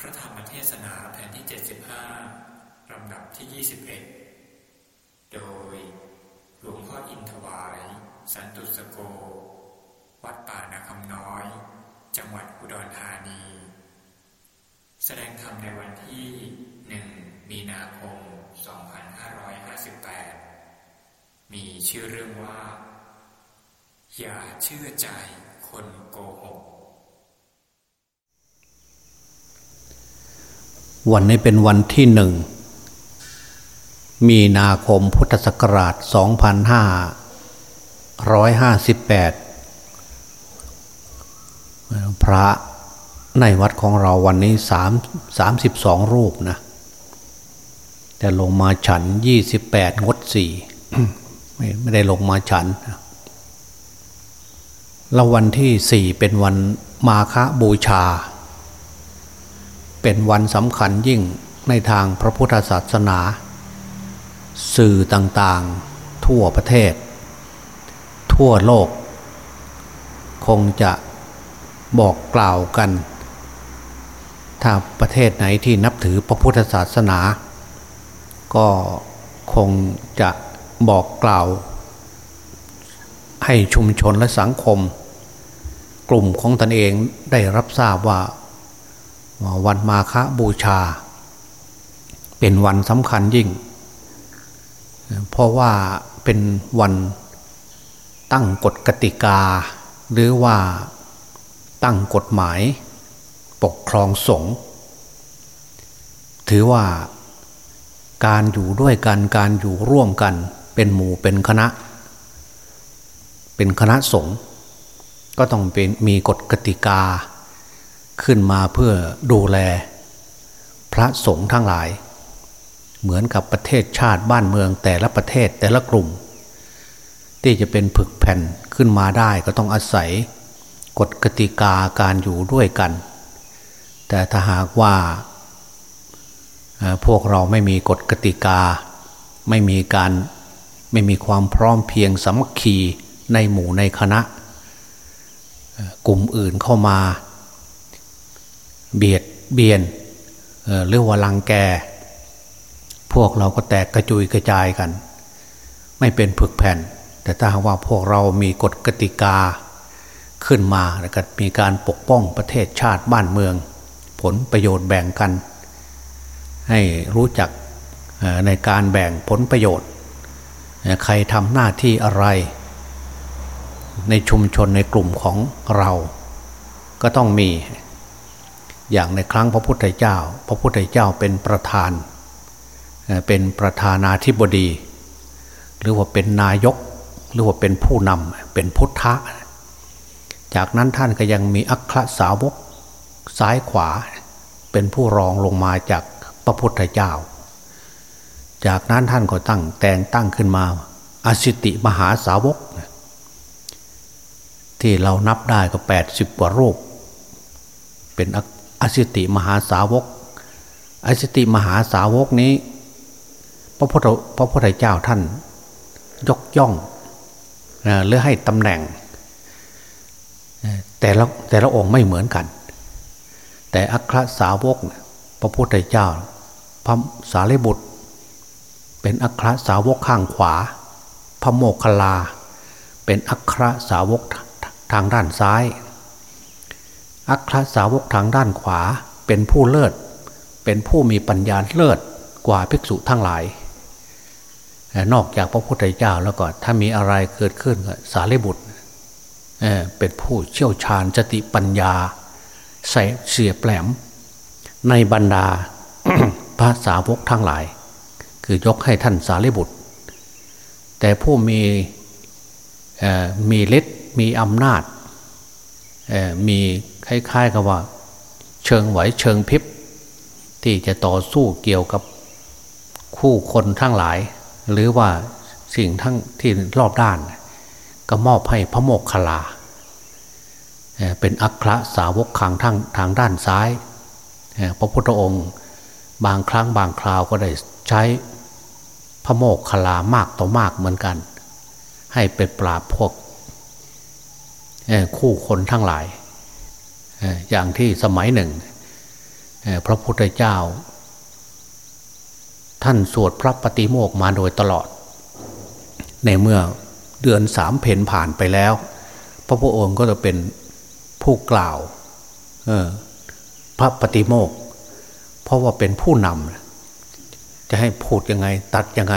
พระธรรมเทศนาแผ่นที่ 75 ลำดับที่ 21 โดยหลวงพ่ออินทวาย สันตุสโก วัดป่านาคำน้อย จังหวัดอุดรธานี แสดงธรรมในวันที่ 1 มีนาคม 2558 มีชื่อเรื่องว่า อย่าเชื่อใจคนโกหก วันนี้เป็นวันที่หนึ่ง มีนาคมพุทธศักราช 2558 พระในวัดของเราวันนี้สามสามสิบสองรูปนะ แต่ลงมาฉันยี่สิบแปดงดสี่ไม่ไม่ได้ลงมาฉัน แล้ววันที่สี่เป็นวันมาฆบูชา เป็นวันสำคัญยิ่งในทางพระพุทธศาสนา สื่อต่างๆทั่วประเทศ ทั่วโลก คงจะบอกกล่าวกัน ถ้าประเทศไหนที่นับถือพระพุทธศาสนา ก็คงจะบอกกล่าว ให้ชุมชนและสังคม กลุ่มของตนเองได้รับทราบว่า วันมาฆบูชา เป็นวันสำคัญยิ่ง เพราะว่าเป็นวันตั้งกฎกติกา หรือว่าตั้งกฎหมาย ปกครองสงฆ์ถือว่าการอยู่ด้วยกันการอยู่ร่วมกันเป็นหมู่เป็นคณะ เป็นคณะสงฆ์ก็ต้องเป็นมีกฎกติกา ขึ้นมาเพื่อดูแล พระสงฆ์ทั้งหลาย เหมือนกับประเทศชาติบ้านเมืองแต่ละประเทศแต่ละกลุ่ม ที่จะเป็นผึกแผ่นขึ้นมาได้ก็ต้องอาศัยกฎกติกาการอยู่ด้วยกัน แต่ถ้าหากว่าพวกเราไม่มีกฎกติกา ไม่มีการไม่มีความพร้อมเพียงสามัคคีในหมู่ในคณะ กลุ่มอื่นเข้ามา เบียดเบียนหรือว่าลังแก พวกเราก็แตกกระจุยกระจายกัน ไม่เป็นผึกแผ่น แต่ถ้าว่าพวกเรามีกฎกติกาขึ้นมาแล้วก็มีการปกป้องประเทศชาติบ้านเมือง ผลประโยชน์แบ่งกัน ให้รู้จักในการแบ่งผลประโยชน์ ใครทำหน้าที่อะไร ในชุมชนในกลุ่มของเรา ก็ต้องมี อย่างในครั้งพระพุทธเจ้า พระพุทธเจ้าเป็นประธาน เป็นประธานาธิบดี หรือว่าเป็นนายก หรือว่าเป็นผู้นำเป็นพุทธะ จากนั้นท่านก็ยังมีอัครสาวกซ้ายขวา เป็นผู้รองลงมาจากพระพุทธเจ้า จากนั้นท่านก็ตั้งแต่งตั้งขึ้นมาอสิติมหาสาวก ที่เรานับได้ก็แปดสิบกว่ารูป เป็นอ อสิติมหาสาวก อสิติมหาสาวกนี้ พระพุทธพระพุทธเจ้าท่าน ยกย่องหรือให้ตำแหน่ง แต่ละแต่ละองค์ไม่เหมือนกัน แต่อัครสาวก พระพุทธเจ้า พระสารีบุตร เป็นอัครสาวกข้างขวา พระโมคคัลลา เป็นอัครสาวกทางด้านซ้าย อัครสาวกทางด้านขวาเป็นผู้เลิศ เป็นผู้มีปัญญาเลิศกว่าภิกษุทั้งหลาย นอกจากพระพุทธเจ้าแล้วก็ถ้ามีอะไรเกิดขึ้นก็สารีบุตรเเป็นผู้เชี่ยวชาญจติปัญญา ใส่เสียแปลม ในบรรดาพระสาวกทั้งหลาย คือยกให้ท่านสารีบุตร แต่ผู้มีมีฤทธิ์มีอำนาจมี คล้ายๆกับว่า เชิงไหวเชิงพิบที่จะต่อสู้เกี่ยวกับคู่คนทั้งหลาย หรือว่าสิ่งทั้งที่รอบด้าน ก็มอบให้พระโมกขลา เป็นอัครสาวกขังทางทางด้านซ้าย พระพุทธองค์บางครั้งบางคราวก็ได้ใช้พระโมกขลามากต่อมากเหมือนกัน ให้เป็นปราบพวกคู่คนทั้งหลาย อย่างที่สมัยหนึ่ง พระพุทธเจ้า ท่านสวดพระปฏิโมกมาโดยตลอด ในเมื่อเดือนสามเพนผ่านไปแล้ว พระพุทธองค์ก็จะเป็นผู้กล่าวพระปฏิโมก เพราะว่าเป็นผู้นำจะให้พูดยังไงตัดยังไง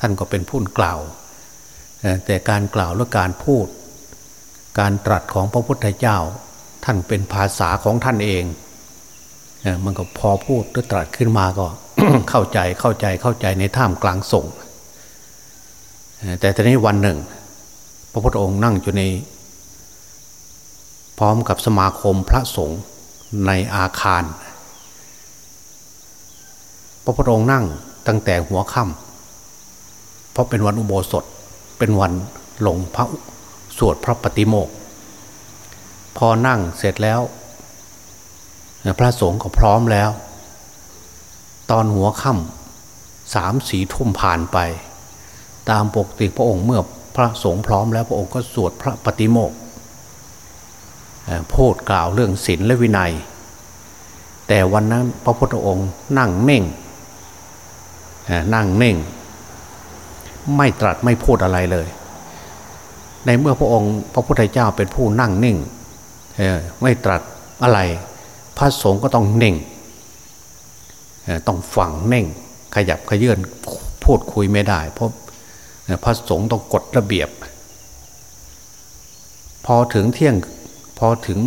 ท่านก็เป็นผู้กล่าว แต่การกล่าวและการพูด การตรัสของพระพุทธเจ้า ท่านเป็นภาษาของท่านเองมันก็พอพูดหรือตรัสขึ้นมาก็เข้าใจเข้าใจเข้าใจในท่ามกลางสงฆ์แต่ตอนนี้วันหนึ่ง พระพุทธองค์นั่งอยู่ใน พร้อมกับสมาคมพระสงฆ์ในอาคาร พระพุทธองค์นั่งตั้งแต่หัวค่ำเพราะเป็นวันอุโบสถเป็นวันหลงพระสวดพระปฏิโมก พอนั่งเสร็จแล้ว พระสงฆ์ก็พร้อมแล้ว ตอนหัวค่ำสามสีทุ่มผ่านไป ตามปกติพระองค์เมื่อพระสงฆ์พร้อมแล้วพระองค์ก็สวดพระปฏิโมกพูดกล่าวเรื่องศีลและวินัย แต่วันนั้นพระพุทธองค์นั่งเน่งนั่งเน่ง ไม่ตรัสไม่พูดอะไรเลย ในเมื่อพระองค์พระพุทธเจ้าเป็นผู้นั่งนิ่ง ไม่ตรัสอะไร พระสงฆ์ก็ต้องเน่งต้องฝังเน่ง ขยับขยื่นพูดคุยไม่ได้ เพราะพระสงฆ์ต้องกฎระเบียบ พอถึงเที่ยงพอถึง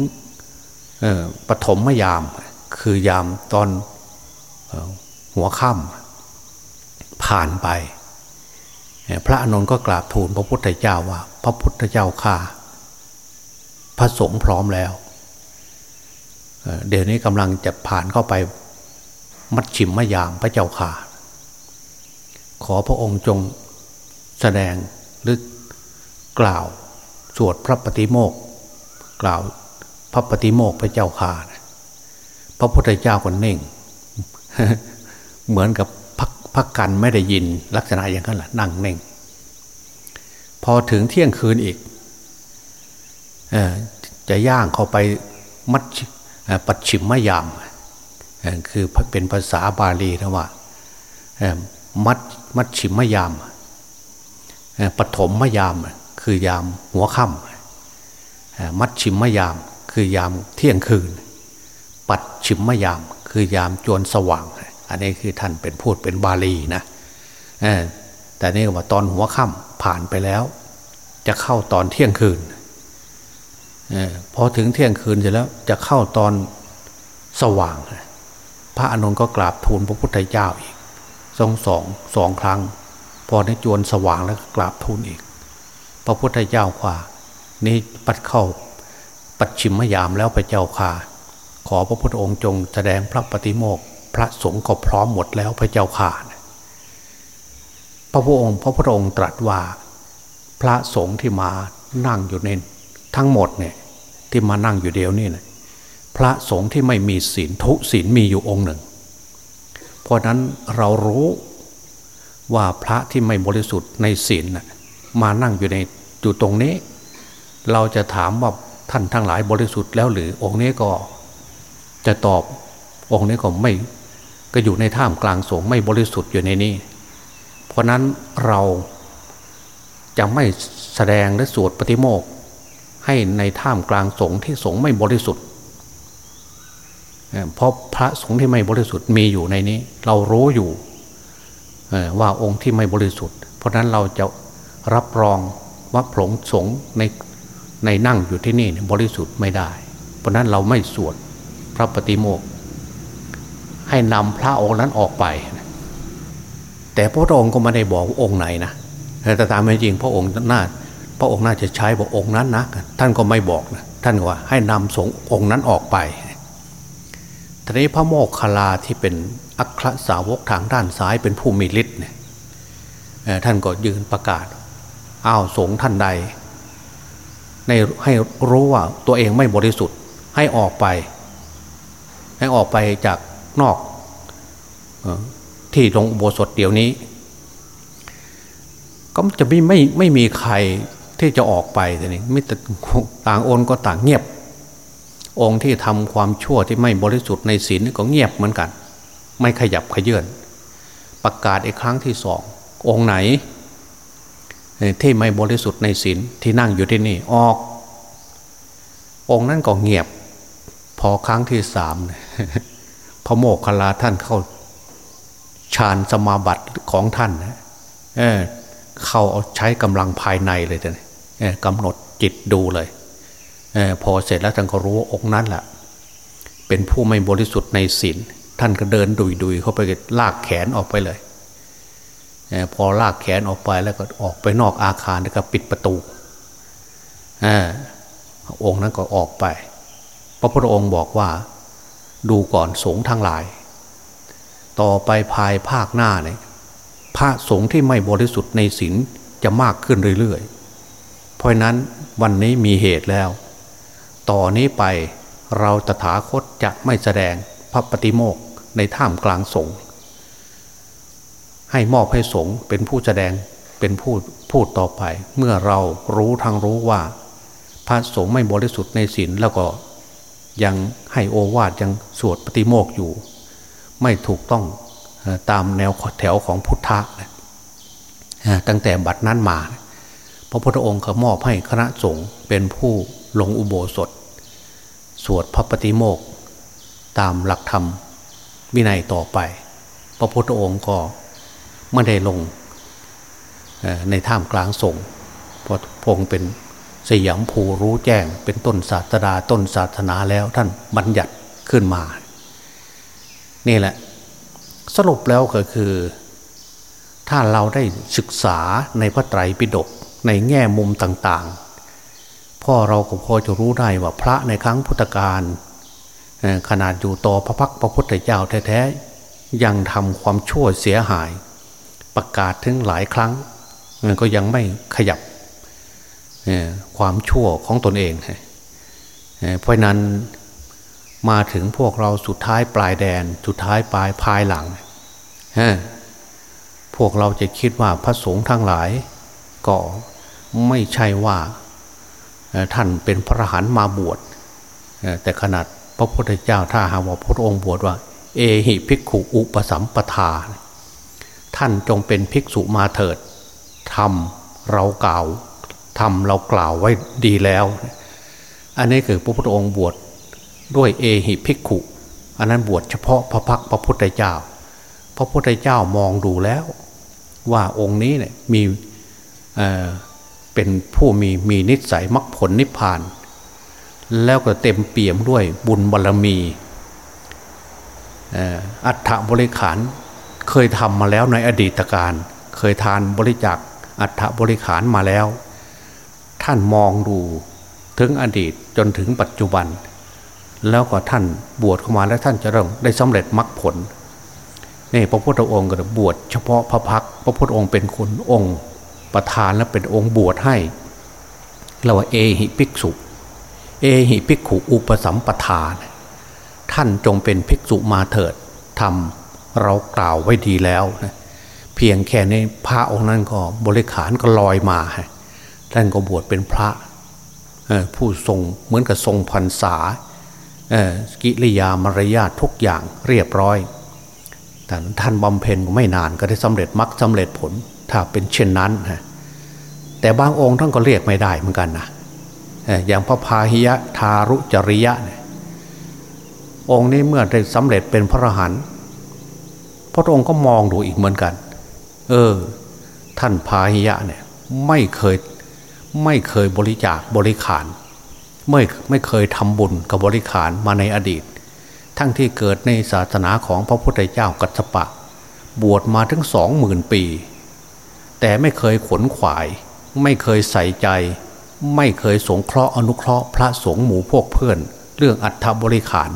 ปฐมยาม คือยามตอนหัวค่ำผ่านไป พระอนุนก็กราบทูลพระพุทธเจ้าว่า พระพุทธเจ้าข้า พระสงฆ์พร้อมแล้ว เดี๋ยวนี้กำลังจะผ่านเข้าไปมัดฉิมมะยามพระเจ้าค่ะขอพระองค์จงแสดงหรือกล่าวสวดพระปฏิโมกกล่าวพระปฏิโมกพระเจ้าค่ะพระพุทธเจ้าคนเน่ง เหมือนกับพักพักกันไม่ได้ยินลักษณะอย่างนั้นแหละนั่งเน่ง พอถึงเที่ยงคืนอีก จะย่างเข้าไปมัดปัจฉิมมะยามคือเป็นภาษาบาลีนะว่ามัดมัดฉิมมะยามปฐมมะยามคือยามหัวค่ำมัดฉิมมะยาม คือยามเที่ยงคืน ปัดฉิมมะยาม คือยามจวนสว่าง อันนี้คือท่านเป็นพูดเป็นบาลีนะแต่นี่ว่าตอนหัวค่ำผ่านไปแล้ว จะเข้าตอนเที่ยงคืน พอถึงเที่ยงคืนเสร็จแล้วจะเข้าตอนสว่าง พระอนุนก็กราบทูลพระพุทธเจ้าอีกสองสองสองครั้ง พอในจวนสว่างแล้วกราบทูลอีก พระพุทธเจ้าข่านี่ปัดเข้าปัดชิมมยามแล้วพระเจ้าข่าขอพระพุทธองค์จงแสดงพระปฏิโมกพระสงฆ์ก็พร้อมหมดแล้วพระเจ้าข่าพระพุทธองค์ พระพุทธองค์ตรัสว่า พระสงฆ์ที่มานั่งอยู่ใน ทั้งหมดเนี่ยที่มานั่งอยู่เดียวนี่นะพระสงฆ์ที่ไม่มีศีลทุศีลมีอยู่องค์หนึ่ง เพราะนั้นเรารู้ว่าพระที่ไม่บริสุทธิ์ในศีลนะมานั่งอยู่ในอยู่ตรงนี้ เราจะถามว่าท่านทั้งหลายบริสุทธิ์แล้วหรือองค์นี้ก็จะตอบองค์นี้ก็ไม่ก็อยู่ในท่ามกลางสงฆ์ไม่บริสุทธิ์อยู่ในนี้ เพราะนั้นเราจะไม่แสดงและสวดปฏิโมก ให้ในท่ามกลางสงฆ์ที่สงฆ์ไม่บริสุทธิ์เพราะพระสงฆ์ที่ไม่บริสุทธิ์มีอยู่ในนี้ เรารู้อยู่ว่าองค์ที่ไม่บริสุทธิ์ เพราะนั้นเราจะรับรองว่าผงสงฆ์ในในนั่งอยู่ที่นี่บริสุทธิ์ไม่ได้ เพราะนั้นเราไม่สวดพระปฏิโมกให้นำพระองค์นั้นออกไป แต่พระองค์ก็ไม่ได้บอกองค์ไหนนะแต่ตามจริงพระองค์น่า พระองค์น่าจะใช้บอกองค์นั้นนะท่านก็ไม่บอกนะท่านว่าให้นำสงองค์นั้นออกไปทีนี้พระโมกขลาที่เป็นอัครสาวกทางด้านซ้ายเป็นผู้มีฤทธิ์เนี่ยท่านก็ยืนประกาศอ้าวสงท่านใดในให้รู้ว่าตัวเองไม่บริสุทธิ์ให้ออกไป ให้ออกไปจากนอกที่ตรงอุโบสถเดี๋ยวนี้ ก็จะไม่ไม่ไม่มีใคร ที่จะออกไปแต่นี่ไม่ต่างโอนก็ต่างเงียบ องค์ที่ทำความชั่วที่ไม่บริสุทธิ์ในศีลก็เงียบเหมือนกัน ไม่ขยับขยื่นประกาศอีกครั้งที่สององค์ไหน ที่ไม่บริสุทธิ์ในศีลที่นั่งอยู่ที่นี่ออก องค์นั้นก็เงียบ พอครั้งที่สามพระโมกขลาท่านเข้าฌานสมาบัติของท่านเเข้าเอาใช้กำลังภายในเลยท่าน กำหนดจิตดูเลยอพอเสร็จแล้วท่านก็รู้องค์นั้นแหละเป็นผู้ไม่บริสุทธิ์ในศีลท่านก็เดินดุยดุยเข้าไปลากแขนออกไปเลยอพอลากแขนออกไปแล้วก็ออกไปนอกอาคารแล้วก็ปิดประตูอองค์นั้นก็ออกไป พระพุทธองค์บอกว่า ดูก่อนสงฆ์ทั้งหลาย ต่อไปภายภาคหน้าเนี่ยพระสงฆ์ที่ไม่บริสุทธิ์ในศีลจะมากขึ้นเรื่อยๆ เพราะนั้นวันนี้มีเหตุแล้ว ต่อนนี้ไปเราตถาคตจะไม่แสดงพระปฏิโมกในท่ามกลางสงฆ์ให้มอบให้สงฆ์เป็นผู้แสดงเป็นผู้พูดต่อไป เมื่อเรารู้ทางรู้ว่า พระสงฆ์ไม่บริสุทธิ์ในศีลแล้วก็ยังให้โอวาทยังสวดปฏิโมกอยู่ ไม่ถูกต้องตามแนวแถวของพุทธะตั้งแต่บัดนั้นมาพ ระพุทธองค์ก็มอบให้คณะสงฆ์เป็นผู้ลงอุโบสถ สวดพระปฏิโมกตามหลักธรรมวินัยต่อไป พระพุทธองค์ก็ไม่ได้ลงในท่ามกลางสงฆ์เพราะพงเป็นสยามภูรู้แจ้งเป็นต้นศาสดาต้นศาสนาแล้วท่านบัญญัติขึ้นมา นี่แหละ สรุปแล้วก็คือ ถ้าเราได้ศึกษาในพระไตรปิฎก ในแง่มุมต่างๆ พ่อเราก็พอจะรู้ได้ว่าพระในครั้งพุทธกาลขนาดอยู่ต่อพระพักพระพุทธเจ้าแท้ๆยังทำความชั่วเสียหาย ประกาศถึงหลายครั้งก็ยังไม่ขยับความชั่วของตนเองเพราะนั้นมาถึงพวกเราสุดท้ายปลายแดนสุดท้ายปลายภายหลังพวกเราจะคิดว่าพระสงฆ์ทั้งหลาย ก็ ไม่ใช่ว่าท่านเป็นพระหันมาบวชแต่ขนาดพระพุทธเจ้าถ้าหาว่าพระองค์บวชว่า เอหิภิกขุอุปสัมปทา ท่านจงเป็นภิกษุมาเถิดทำเรากล่าวทำเรากล่าวไว้ดีแล้ว อันนี้คือพระพุทธองค์บวชด้วยเอหิภิกขุ อันนั้นบวชเฉพาะพระพักพระพุทธเจ้า พระพุทธเจ้ามองดูแล้ว ว่าองค์นี้เนี่ยมี เป็นผู้มีมีนิสัยมรรคผลนิพพาน แล้วก็เต็มเปี่ยมด้วยบุญบารรมีอัฐบริขารเคยทำมาแล้วในอดีตการ เคยทานบริจาคอัฐบริขารมาแล้ว ท่านมองดูถึงอดีตจนถึงปัจจุบัน แล้วก็ท่านบวชเข้ามาแล้วท่านจะเริ่มได้สำเร็จมรรคผลนี่พระพุทธองค์ก็บวชเฉพาะพระพักพระพุทธองค์เป็นคนองค์ ประธานและเป็นองค์บวชให้เราว่าเอหิภิกษุ เอหิภิกขุอุปสัมปทานท่านจงเป็นภิกษุมาเถิดทำเรากล่าวไว้ดีแล้วนะเพียงแค่ในพระองค์นั้นก็บริขารก็ลอยมาท่านก็บวชเป็นพระผู้ทรงเหมือนกับทรงพรรษากิริยามารยาททุกอย่างเรียบร้อย แต่ท่านบำเพ็ญไม่นานก็ได้สำเร็จมรรคสาเร็จผล ถ้าเป็นเช่นนั้นฮะแต่บางองค์ท่านก็เรียกไม่ได้เหมือนกันนะอย่างพระพาหิยะทารุจริยะเนี่ยองค์นี้เมื่อได้สำเร็จเป็นพระอรหันต์พระองค์ก็มองดูอีกเหมือนกัน เออ ท่านพาหิยะเนี่ยไม่เคยไม่เคยบริจาคบริขารไม่ไม่เคยทำบุญกับบริขารมาในอดีต ทั้งที่เกิดในศาสนาของพระพุทธเจ้ากัสปะ บวชมาถึงสองหมื่นปี แต่ไม่เคยขนขวาย ไม่เคยใส่ใจ ไม่เคยสงเคราะห์อนุเคราะห์พระสงฆ์หมู่พวกเพื่อน เรื่องอัฐบริขาร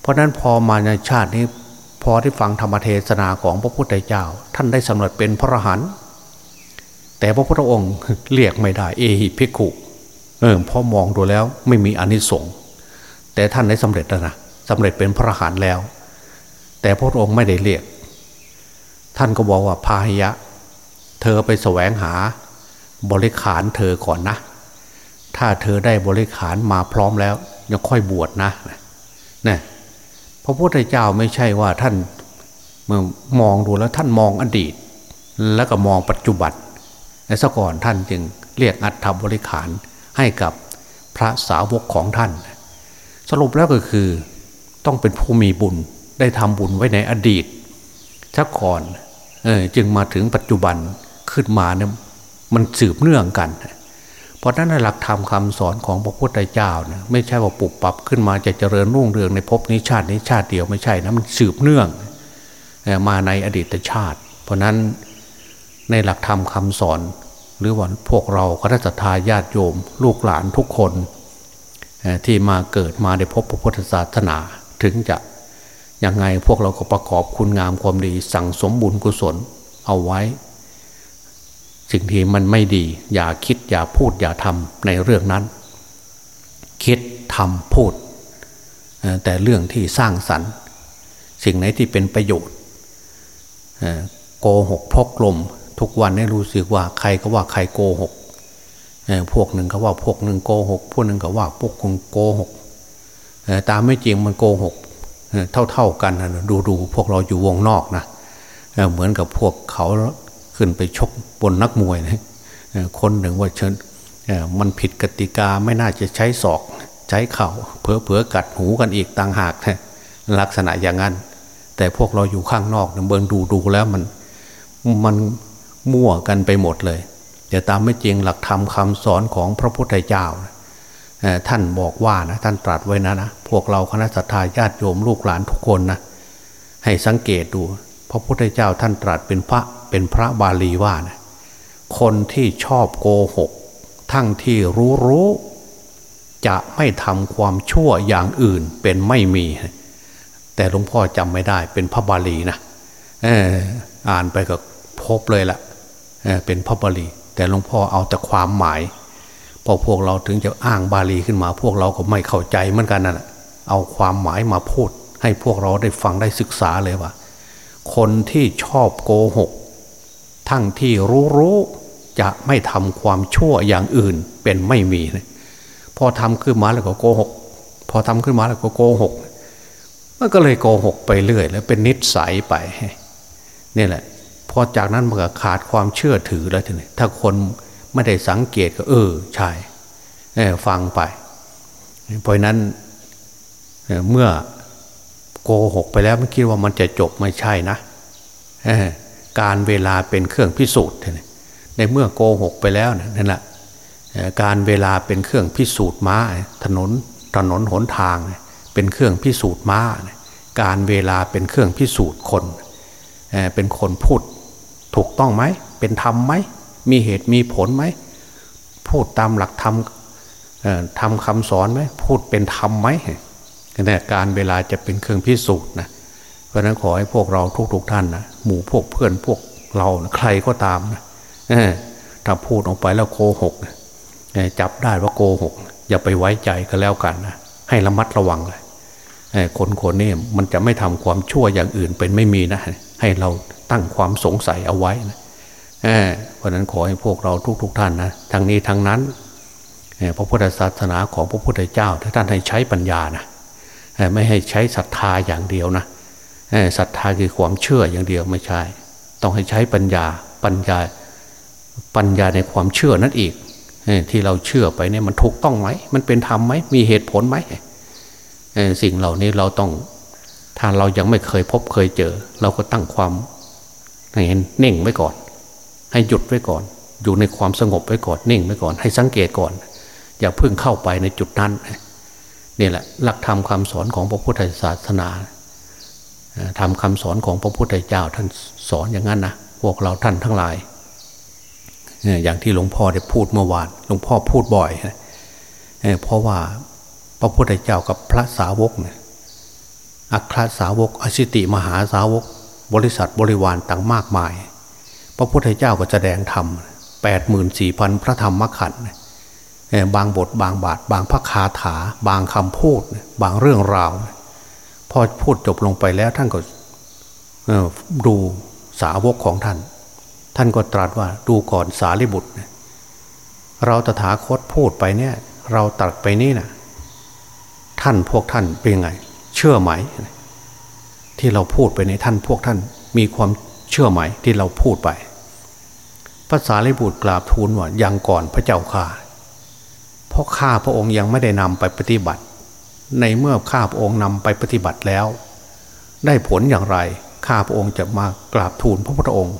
เพราะนั้นพอมาในชาตินี้พอที่ฟังธรรมเทศนาของพระพุทธเจ้า ท่านได้สำเร็จเป็นพระอรหันต์แต่พระพุทธองค์เรียกไม่ได้ เอหิภิกขุเออพอมองดูแล้วไม่มีอนิสงส์แต่ท่านได้สำเร็จแล้วนะสำเร็จเป็นพระหานแล้ว แต่พระองค์ไม่ได้เรียก ท่านก็บอกว่าพาหิยะ เธอไปแสวงหาบริขารเธอก่อนนะ ถ้าเธอได้บริขารมาพร้อมแล้วยังค่อยบวชนะนะพระพุทธเจ้าไม่ใช่ว่าท่านเมื่อมองดูแล้วท่านมองอดีต แล้วก็มองปัจจุบันในสก่อนท่านจึงเรียกอัตถบริขารให้กับพระสาวกของท่าน สรุปแล้วก็คือต้องเป็นผู้มีบุญได้ทำบุญไว้ในอดีตชักก่อน จึงมาถึงปัจจุบันขึ้นมาเนี่ยมันสืบเนื่องกัน เพราะนั้นหลักธรรมคาสอนของพระพุทธเจ้านะไม่ใช่ว่าปรับปรับขึ้นมาจะเจริญรุ่งเรืองในภพนี้ชาตินี้ชาติเดียวไม่ใช่นะมันสืบเนื่องมาในอดีตชาติ เพราะนั้นในหลักธรรมคาสอน หรือว่าพวกเราคณะทาญาติโยม ลูกหลานทุกคนที่มาเกิดมาได้พบพระพุทธศาสนา ถึงจะ ยังไงพวกเราก็ประกอบคุณงามความดี สั่งสมบุญกุศลเอาไว้ สิ่งที่มันไม่ดี อย่าคิดอย่าพูดอย่าทำในเรื่องนั้น คิดทำพูด แต่เรื่องที่สร้างสรรค์ สิ่งไหนที่เป็นประโยชน์โกหกพกลม ทุกวันนี้รู้สึกว่าใครก็ว่าใครโกหกพวกหนึ่งก็ว่าพวกหนึ่งโกหกพวกหนึ่งก็ว่าพวกคงโกหกตามไม่จริงมันโกหก เท่าๆกันนะดูดูพวกเราอยู่วงนอกนะเหมือนกับพวกเขาขึ้นไปชกบนนักมวยนะคนหนึ่งว่าเชิญมันผิดกติกาไม่น่าจะใช้ศอกใช้เข่าเผลอๆกัดหูกันอีกต่างหากนะลักษณะอย่างนั้น แต่พวกเราอยู่ข้างนอกเบิ่งดูดูแล้วมันมันมั่วกันไปหมดเลย แต่ตามไม่จริงหลักธรรมคาสอนของพระพุทธเจ้านะ ท่านบอกว่านะท่านตรัสไว้นะนะพวกเราคณะสัตยาญาติโยมลูกหลานทุกคนนะให้สังเกตดูพระพุทธเจ้าท่านตรัสเป็นพระเป็นพระบาลีว่านะคนที่ชอบโกหก ทั้งที่รู้รู้จะไม่ทำความชั่วอย่างอื่นเป็นไม่มี แต่หลวงพ่อจำไม่ได้เป็นพระบาลีนะอ่านไปก็พบเลยละ่ะเป็นพระบาลี แต่หลวงพ่อเอาแต่ความหมาย พอพวกเราถึงจะอ้างบาลีขึ้นมา พวกเราก็ไม่เข้าใจเหมือนกันนะ่นแหะเอาความหมายมาพูด ให้พวกเราได้ฟังได้ศึกษาเลยว่า คนที่ชอบโกหก ทั้งที่รู้รู้จะไม่ทำความชั่วอย่างอื่นเป็นไม่มีพอทำขึ้นมาแล้วก็โกหก พอทำขึ้นมาแล้วก็โกหกมันก็เลยโกหกไปเรื่อย แล้วเป็นนิสัยไปนี่แหละพอจากนั้นมันก็ขาดความเชื่อถือแล้วทีนี้ถ้าคน ไม่ได้สังเกตก็ เออใช่ฟังไป เพราะนั้นเมื่อโกหกไปแล้วไม่คิดว่ามันจะจบไม่ใช่นะการเวลาเป็นเครื่องพิสูจน์ในเมื่อโกหกไปแล้วนั่นแหละการเวลาเป็นเครื่องพิสูจน์ม้า ถนนถนนหนทาง เป็นเครื่องพิสูจน์ม้า การเวลาเป็นเครื่องพิสูจน์คนเป็นคนพูดถูกต้องไหมเป็นธรรมไหม มีเหตุมีผลไหม พูดตามหลักธรรมทำคำสอนไหม พูดเป็นธรรมไหมนี่การเวลาจะเป็นเครื่องพิสูจน์นะเพราะนั้นขอให้พวกเราทุกๆท่านนะหมู่พวกเพื่อนพวกเราใครก็ตามนะถ้าพูดออกไปแล้วโกหกจับได้ว่าโกหก อย่าไปไว้ใจก็แล้วกันนะให้ระมัดระวังเลยคนคนนี้มันจะไม่ทำความชั่วอย่างอื่นเป็นไม่มีนะให้เราตั้งความสงสัยเอาไว้นะ เพราะนั้นขอให้พวกเราทุกๆทท่านนะทั้งนี้ทั้งนั้นพระพุทธศาสนาของพระพุทธเจ้าท่านให้ใช้ปัญญานะไม่ให้ใช้ศรัทธาอย่างเดียวนะศรัทธาคือความเชื่ออย่างเดียวไม่ใช่ ต้องให้ใช้ปัญญาปัญญาปัญญาในความเชื่อนั่นอีกที่เราเชื่อไปเนี่ยมันถูกต้องไหมมันเป็นธรรมไหมมีเหตุผลไหมสิ่งเหล่านี้เราต้องถ้าเรายังไม่เคยพบเคยเจอ เราก็ตั้งความเห็นเน่งไว้ก่อน ให้หยุดไว้ก่อน อยู่ในความสงบไว้ก่อนนิ่งไว้ก่อน ให้สังเกตก่อน อย่าเพิ่งเข้าไปในจุดนั้นนี่แหละหลักธรรมคาสอนของพระพุทธศาสนาทำคำสอนของพระพุทธเจ้าท่านสอนอย่างนั้นนะพวกเราท่านทั้งหลายอย่างที่หลวงพ่อได้พูดเมื่อวานหลวงพ่อพูดบ่อยเพราะว่าพระพุทธเจ้ากับพระสาวกเนี่ยอัครสาวกอสิติมหาสาวก บริษัทบริวารต่างมากมาย พระพุทธเจ้าก็แสดงธรรมแปดหมื่นสี่พันพระธรรมขันธ์บางบทบางบาท บางพระคาถา บางคำพูด บางเรื่องราว พอพูดจบลงไปแล้วท่านก็ดูสาวกของท่าน ท่านก็ตรัสว่าดูก่อนสารีบุตร เราตถาคตพูดไปเนี่ย เราตัดไปนี่นะท่านพวกท่านเป็นไง เชื่อไหม ที่เราพูดไปในท่านพวกท่านมีความเชื่อไหมที่เราพูดไป ภาษาลิบุตรกราบทูลว่ายังก่อนพระเจ้าข่าเพราะข้าพระองค์ยังไม่ได้นำไปปฏิบัติ ในเมื่อข้าพระองค์นำไปปฏิบัติแล้ว ได้ผลอย่างไร ข้าพระองค์จะมากราบทูลพระพุทธองค์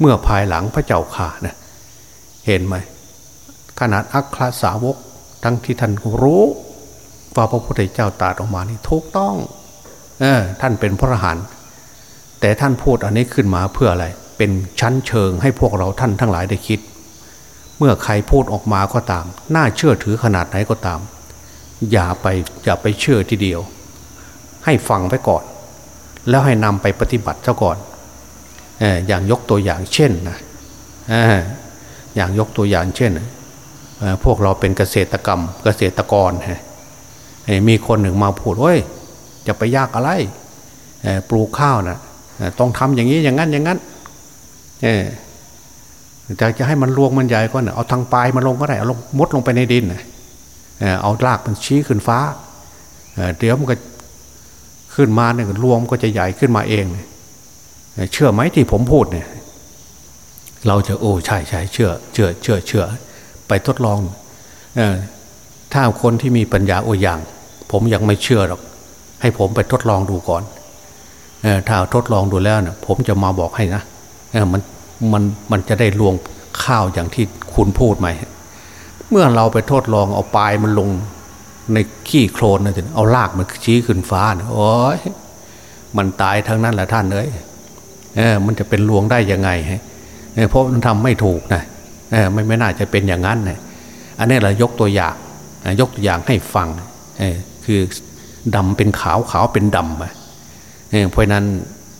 เมื่อภายหลังพระเจ้าข่านะเห็นไหมขนาดอัครสาวกทั้งที่ท่านรู้ว่าพระพุทธเจ้าตรัสออกมานี่ถูกต้อง เออท่านเป็นพระอรหันต์แต่ท่านพูดอันนี้ขึ้นมาเพื่ออะไร เป็นชั้นเชิงให้พวกเราท่านทั้งหลายได้คิด เมื่อใครพูดออกมาก็ตาม น่าเชื่อถือขนาดไหนก็ตาม อย่าไปอย่าไปเชื่อทีเดียว ให้ฟังไปก่อน แล้วให้นำไปปฏิบัติซะก่อนเอออย่างยกตัวอย่างเช่นนะเอออย่างยกตัวอย่างเช่นพวกเราเป็นเกษตรกรรม เกษตรกรฮะมีคนหนึ่งมาพูดเฮ้ยจะไปยากอะไรปลูกข้าวนะต้องทำอย่างนี้อย่างนั้นอย่างนั้น จะจะให้มันรวงมันใหญ่ก็เนะเอาทางปลายมันลงก็ได้เอาลงมดลงไปในดินเอารากมันชี้ขึ้นฟ้าเดี๋ยวมันก็ขึ้นมาเนี่ยรวงก็จะใหญ่ขึ้นมาเองเชื่อไหมที่ผมพูดเนี่ย เราจะโอ้ใช่ใช่เชื่อ เชื่อ เชื่อเชื่อ ไปทดลองอถ้าคนที่มีปัญญาโออย่างผมยังไม่เชื่อหรอก ให้ผมไปทดลองดูก่อนถ้าทดลองดูแล้วเนะ่ยผมจะมาบอกให้นะ มันมันมันจะได้รวงข้าวอย่างที่คุณพูดไหม เมื่อเราไปทดลองเอาปลายมันลงในขี้โคลนนะถึงเอาลากมันชี้ขึ้นฟ้านะโอ้ยมันตายทั้งนั้นแหละท่านเอ้ยเออมันจะเป็นรวงได้ยังไงเพราะมันทำไม่ถูกนะเออไม่ไม่น่าจะเป็นอย่างนั้นนะอันนี้เรายกตัวอย่างยกตัวอย่างให้ฟังเออคือดำเป็นขาวขาวเป็นดำเเพราะนั้น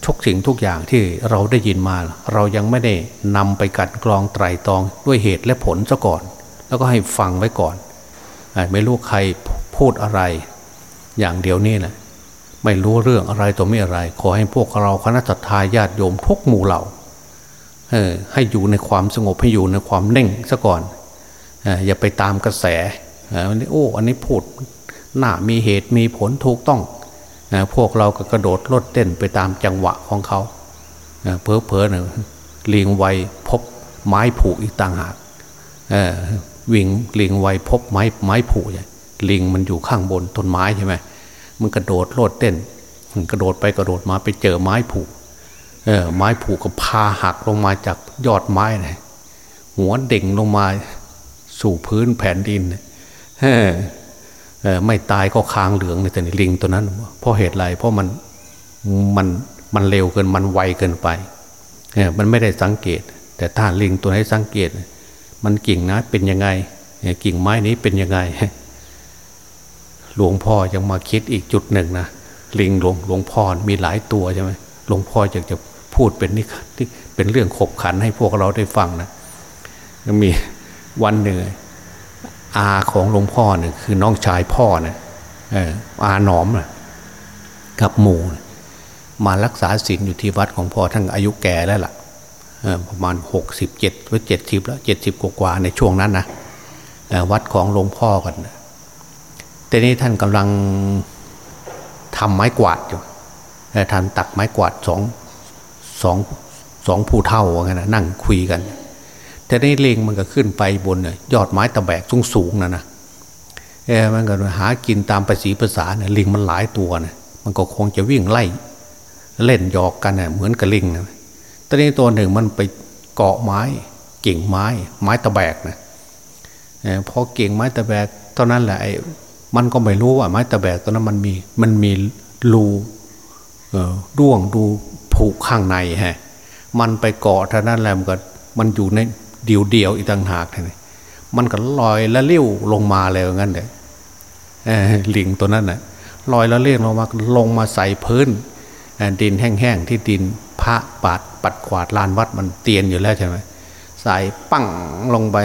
ทุกสิ่งทุกอย่างที่เราได้ยินมา เรายังไม่ได้นำไปกัดกรองไตรตองด้วยเหตุและผลซะก่อน แล้วก็ให้ฟังไว้ก่อนไม่รู้ใครพูดอะไร อย่างเดียวนี่แหละไม่รู้เรื่องอะไรตัวไม่อะไร ขอให้พวกเราคณะทาญาติโยมทุกหมู่เหล่าให้อยู่ในความสงบให้อยู่ในความเน่งซะก่อนอย่าไปตามกระแสอันนี้โอ้ อันนี้พูดหน้ามีเหตุมีผลถูกต้อง พวกเราก็กระโดดลดเต้นไปตามจังหวะของเขาเพอเพอเนี่ยลิงไวพบไม้ผูกอีกต่างหากวิ่งลิงไวพบไม้ไม้ผูกใช่ลิงมันอยู่ข้างบนต้นไม้ใช่ไหมมันกระโดดโลดเต้นกระโดดไปกระโดดมาไปเจอไม้ผูกเออไม้ผูกก็พาหักลงมาจากยอดไม้นะหัวเด่งลงมาสู่พื้นแผ่นดินเไม่ตายก็ค้างเหลืองในแต่ในลิงตัวนั้นเพราะเหตุไรเพราะมันมันมันเร็วเกินมันไวเกินไปเออมันไม่ได้สังเกต แต่ถ้าลิงตัวไหนสังเกต มันกิ่งนะเป็นยังไงกิ่งไม้นี้เป็นยังไง หลวงพ่อยังมาคิดอีกจุดหนึ่งนะลิงหลวงหลวงพ่อมีหลายตัวใช่ไหมหลวงพ่ออยากจะพูดเป็นนี่เป็นเรื่องขบขันให้พวกเราได้ฟังนะมีวันหนึ่ง อาของหลวงพ่อเนี่ยคือน้องชายพ่อเนี่ยอาหนอมนะกับหมูมารักษาศีลอยู่ที่วัดของพ่อท่านอายุแก่แล้วล่ะประมาณหกสิบเจ็ดหรือเจ็ดสิบแล้วเจ็ดสิบกว่าในช่วงนั้นนะวัดของหลวงพ่อกันแต่นี้ท่านกำลังทำไม้กวาดอยู่ท่านตักไม้กวาดสองสองสองผู้เท่าว่างั้นนะนั่งคุยกัน แต่ในเลงมันก็ขึ้นไปบนยอดไม้ตะแบกสูงสูงนะนะเออมันก็หากินตามภาษีภาษาเนี่ยลิงมันหลายตัวนะมันก็คงจะวิ่งไล่ เล่นหยอกกันเน่ยเหมือนกับลิงนะต่นี้ตัวหนึ่งมันไปเกาะไม้กิ่งไม้ ไม้ตะแบกนะเพอกิ่งไม้ตะแบกเท่านั้นแหละไอ้มันก็ไม่รู้ว่าไม้ตะแบกตัวนั้นมันมีมันมีรูด้วงดูผูกข้างในฮะมันไปเกาะเท่านั้นแหละมันก็มันอยู่ใน เดียวเดียวอีกต่างหากเลยมันก็ลอยและเลี้ยวลงมาเลยงั้นเลยลิงตัวนั้นน่ะลอยแล้วเลี้ยวลงมาลงมาใส่พื้นดินแห้งๆที่ดินพระปาดปัดขวาดลานวัดมันเตียนอยู่แล้วใช่ไหมใส่ปั้งลงไป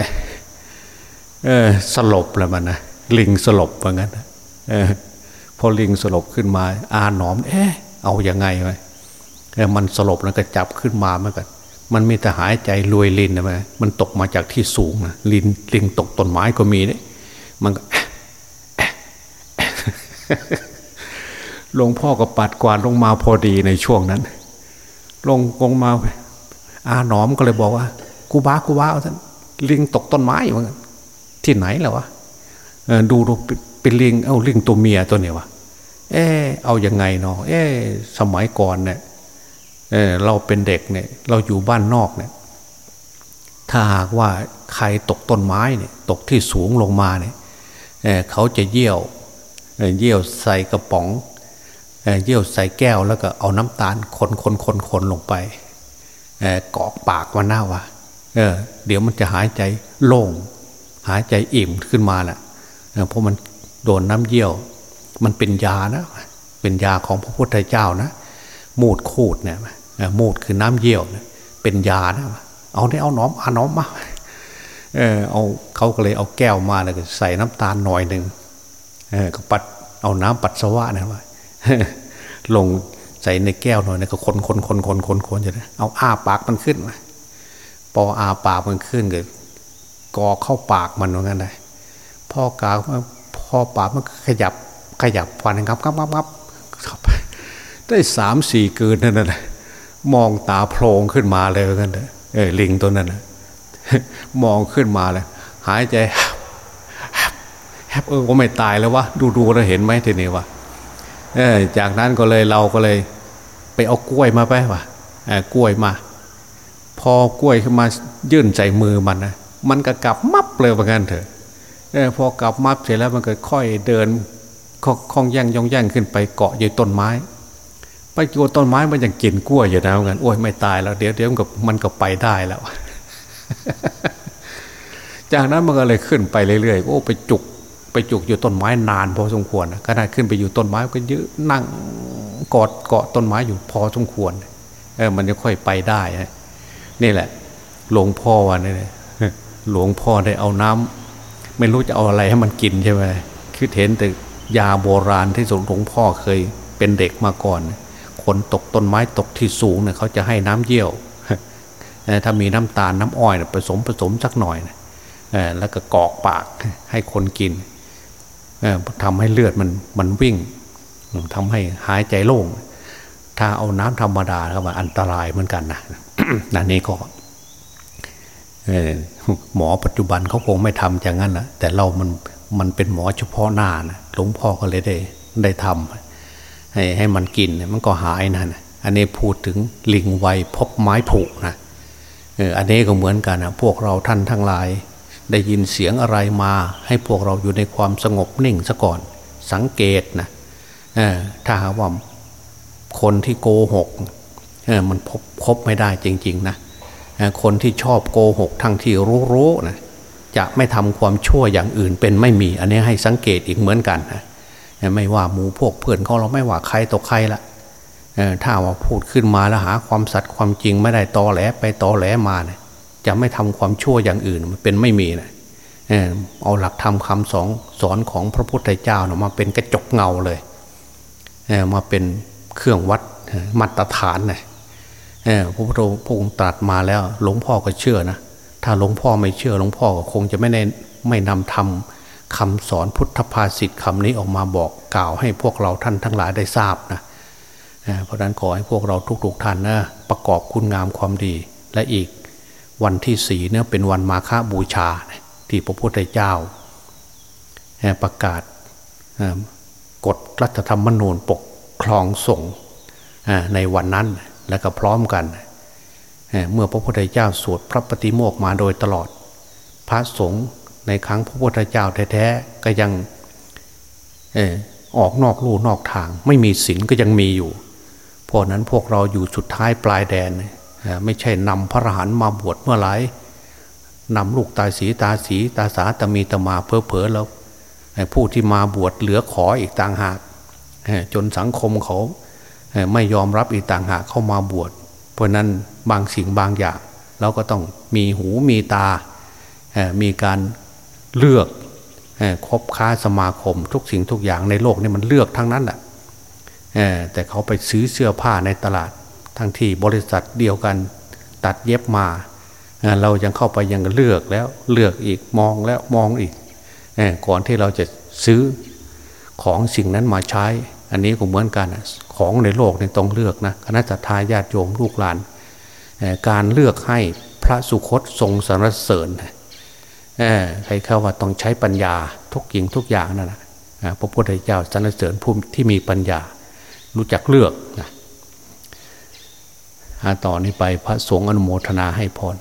เออสลบแล้วมันนะลิงสลบว่างั้นเออพอลิงสลบขึ้นมา อาหนอม เอ๊ะเอาอยัางไงไว้มันสลบแล้วก็จับขึ้นมาเมื่อกัน มันมีแต่หายใจรวยลินนะมันตกมาจากที่สูงนะลินลิงตกต้นไม้ก็มีเนี่ยมันหลวงพ่อก็ปัดกวาดลงมาพอดีในช่วงนั้น ลงลงมา อาหนอมก็เลยบอกว่ากูบ้ากูบ้าท่านลิงตกต้นไม้อยู่ที่ไหนแล้ววะดูดูเป็นลิงเอ้าลิงตัวเมียตัวเนี้ยวะเออเอาอยัางไงเนาะเออสมัยก่อนเนี่ย เออเราเป็นเด็กเนี่ยเราอยู่บ้านนอกเนี่ยถ้าหากว่าใครตกต้นไม้เนี่ยตกที่สูงลงมาเนี่ยเเขาจะเยี่ยวเยี่ยวใส่กระป๋องเยี่ยวใส่แก้วแล้วก็เอาน้ำตาลคนคนคนคนลงไปกอกปากมันหน้าวะเออเดี๋ยวมันจะหายใจโล่ง หายใจอิ่มขึ้นมาแหละเพราะมันโดนน้ำเยี่ยว มันเป็นยานะ เป็นยาของพระพุทธเจ้านะ มูดคูดเนี่ย มูดคือน้ำเยี่ยวเป็นยานะเอาได้เอาน้อมอาน้อมมาเออเอาเขาก็เลยเอาแก้วมาแล้วก็ใส่น้ำตาลหน่อยหนึ่งเออก็ปัดเอาน้ำปัสสาวะนะว่าลงใส่ในแก้วหน่อยนะก็คนคนคนคนคนคนจะได้เอาอ้าปากมันขึ้นมาพออาปากมันขึ้นเกิดกอเข้าปากมันเหมือนกันเลยพ่อกาพ่อปากมันขยับขยับฟันครับครับครับครับได้สามสี่เกินนั่นแหละ มองตาโพลงขึ้นมาเลยกันเลยเออลิงตัวนั้นนะมองขึ้นมาเลยหายใจแฮปเออก็ไม่ตายแล้ววะดูดูเราเห็นไหมทีนี้วะเออจากนั้นก็เลยเราก็เลย ไปเอากล้วยมาไปวะเออกล้วยมา พอกล้วยขึ้นมายื่นใจมือมันนะมันก็กลับมับเลยเหมือนกันเถอะเออพอกลับมับเสร็จแล้วมันก็ค่อยเดินคล่องแย่งย่องแย่งขึ้นไปเกาะอยู่ต้นไม้ ไปอยู่ต้นไม้มันยังกินกล้วยอยู่นะเหมือนกันโอ้ยไม่ตายแล้ว เดี๋ยวเดี๋ยวมันก็มันก็ไปได้แล้ว จากนั้นมันก็เลยขึ้นไปเรื่อยๆโอ้ไปจุก ไปจุกอยู่ต้นไม้นานพอสมควรขณะขึ้นไปอยู่ต้นไม้ก็ยืดนั่งกอดเกาะต้นไม้อยู่พอสมควรเออมันจะค่อยไปได้นี่แหละ หลวงพ่อวันนี้หลวงพ่อได้เอาน้ำไม่รู้จะเอาอะไรให้มันกินใช่ไหมคือเห็นแต่ยาโบราณที่หลวงพ่อเคยเป็นเด็กมาก่อน คนตกต้นไม้ตกที่สูงเนี่ยเขาจะให้น้ำเยี่ยวถ้ามีน้ำตาลน้ำอ้อยผสมผสมสักหน่อยแล้วก็กอกปากให้คนกินทำให้เลือดมันมันวิ่งทำให้หายใจโล่ง ถ้าเอาน้ำธรรมดาเข้ามาอันตรายเหมือนกันนะนั่นนี้ก็หมอปัจจุบันเขาคงไม่ทำอย่างนั้นนะแต่เรามันมันเป็นหมอเฉพาะหน้านะหลวงพ่อก็เลยได้ได้ทำ ให้ให้มันกินมันก็หายนั่นอันนี้พูดถึงลิงไวพบไม้ผุนะอออันนี้ก็เหมือนกันนะพวกเราท่านทั้งหลาย ได้ยินเสียงอะไรมา ให้พวกเราอยู่ในความสงบนิ่งซะก่อน สังเกตนะถ้าหาว่าคนที่โกหกมันพบคบไม่ได้จริง ๆ นะคนที่ชอบโกหกทั้งที่รู้ๆนะจะไม่ทำความชั่วอย่างอื่นเป็นไม่มี อันนี้ให้สังเกตอีกเหมือนกันนะ ไม่ว่าหมูพวกเพื่อนเขาเราไม่ว่าใครต่อใครละถ้าว่าพูดขึ้นมาแล้วหาความสัตย์ความจริงไม่ได้ตอแหลไปตอแหลมาเนี่ยจะไม่ทำความชั่วอย่างอื่นมันเป็นไม่มีนะเอาหลักธรรมคำสอนสอนของพระพุทธเจ้ามาเป็นกระจกเงาเลยมาเป็นเครื่องวัดมาตรฐานนะพระพุทธองค์ตรัสมาแล้วหลวงพ่อก็เชื่อนะถ้าหลวงพ่อไม่เชื่อหลวงพ่อก็คงจะไม่ได้ไม่นำทำ คำสอนพุทธภาษิตคำนี้ออกมาบอกกล่าวให้พวกเราท่านทั้งหลายได้ทราบนะเพราะนั้นขอให้พวกเราทุกๆท่านนะประกอบคุณงามความดี และอีกวันที่สี่เนี่ยเป็นวันมาฆบูชา ที่พระพุทธเจ้า ประกาศกฎรัฐธรรมนูญปกครองสงฆ์ในวันนั้นและก็พร้อมกัน เมื่อพระพุทธเจ้าสวดพระปฏิโมกมาโดยตลอด พระสงฆ์ ในครั้งพระพุทธเจ้าแท้ๆก็ยังออกนอกลู่นอกทาง ไม่มีศีลก็ยังมีอยู่ เพราะนั้นพวกเราอยู่สุดท้ายปลายแดน ไม่ใช่นำพระอรหันต์มาบวชเมื่อไหร่นำลูกตาสีตาสีตาสาตมีตมาเพอเพอแล้วผู้ที่มาบวชเหลือขออีกต่างหาก จนสังคมเขาไม่ยอมรับอีกต่างหากเข้ามาบวช เพราะนั้นบางสิ่งบางอย่าง เราก็ต้องมีหูมีตา มีการ เลือกคบค้าสมาคมทุกสิ่งทุกอย่างในโลกนี้มันเลือกทั้งนั้นแหละแต่เขาไปซื้อเสื้อผ้าในตลาด ทั้งที่บริษัทเดียวกันตัดเย็บมา เรายังเข้าไปยังเลือกแล้วเลือกอีกมองแล้วมองอีกก่อนที่เราจะซื้อของสิ่งนั้นมาใช้ อันนี้ก็เหมือนกันของในโลกนี่ต้องเลือกนะคณะทาญาติโยมลูกหลาน การเลือกให้พระสุคตทรงสรรเสริญ ใครเข้าว่าต้องใช้ปัญญาทุกอย่างทุกอย่างนั่นแหละพระพุทธเจ้าสรรเสริญผู้ที่มีปัญญา รู้จักเลือกนะต่อนนี้ไปพระสงฆ์อนุโมทนาให้พร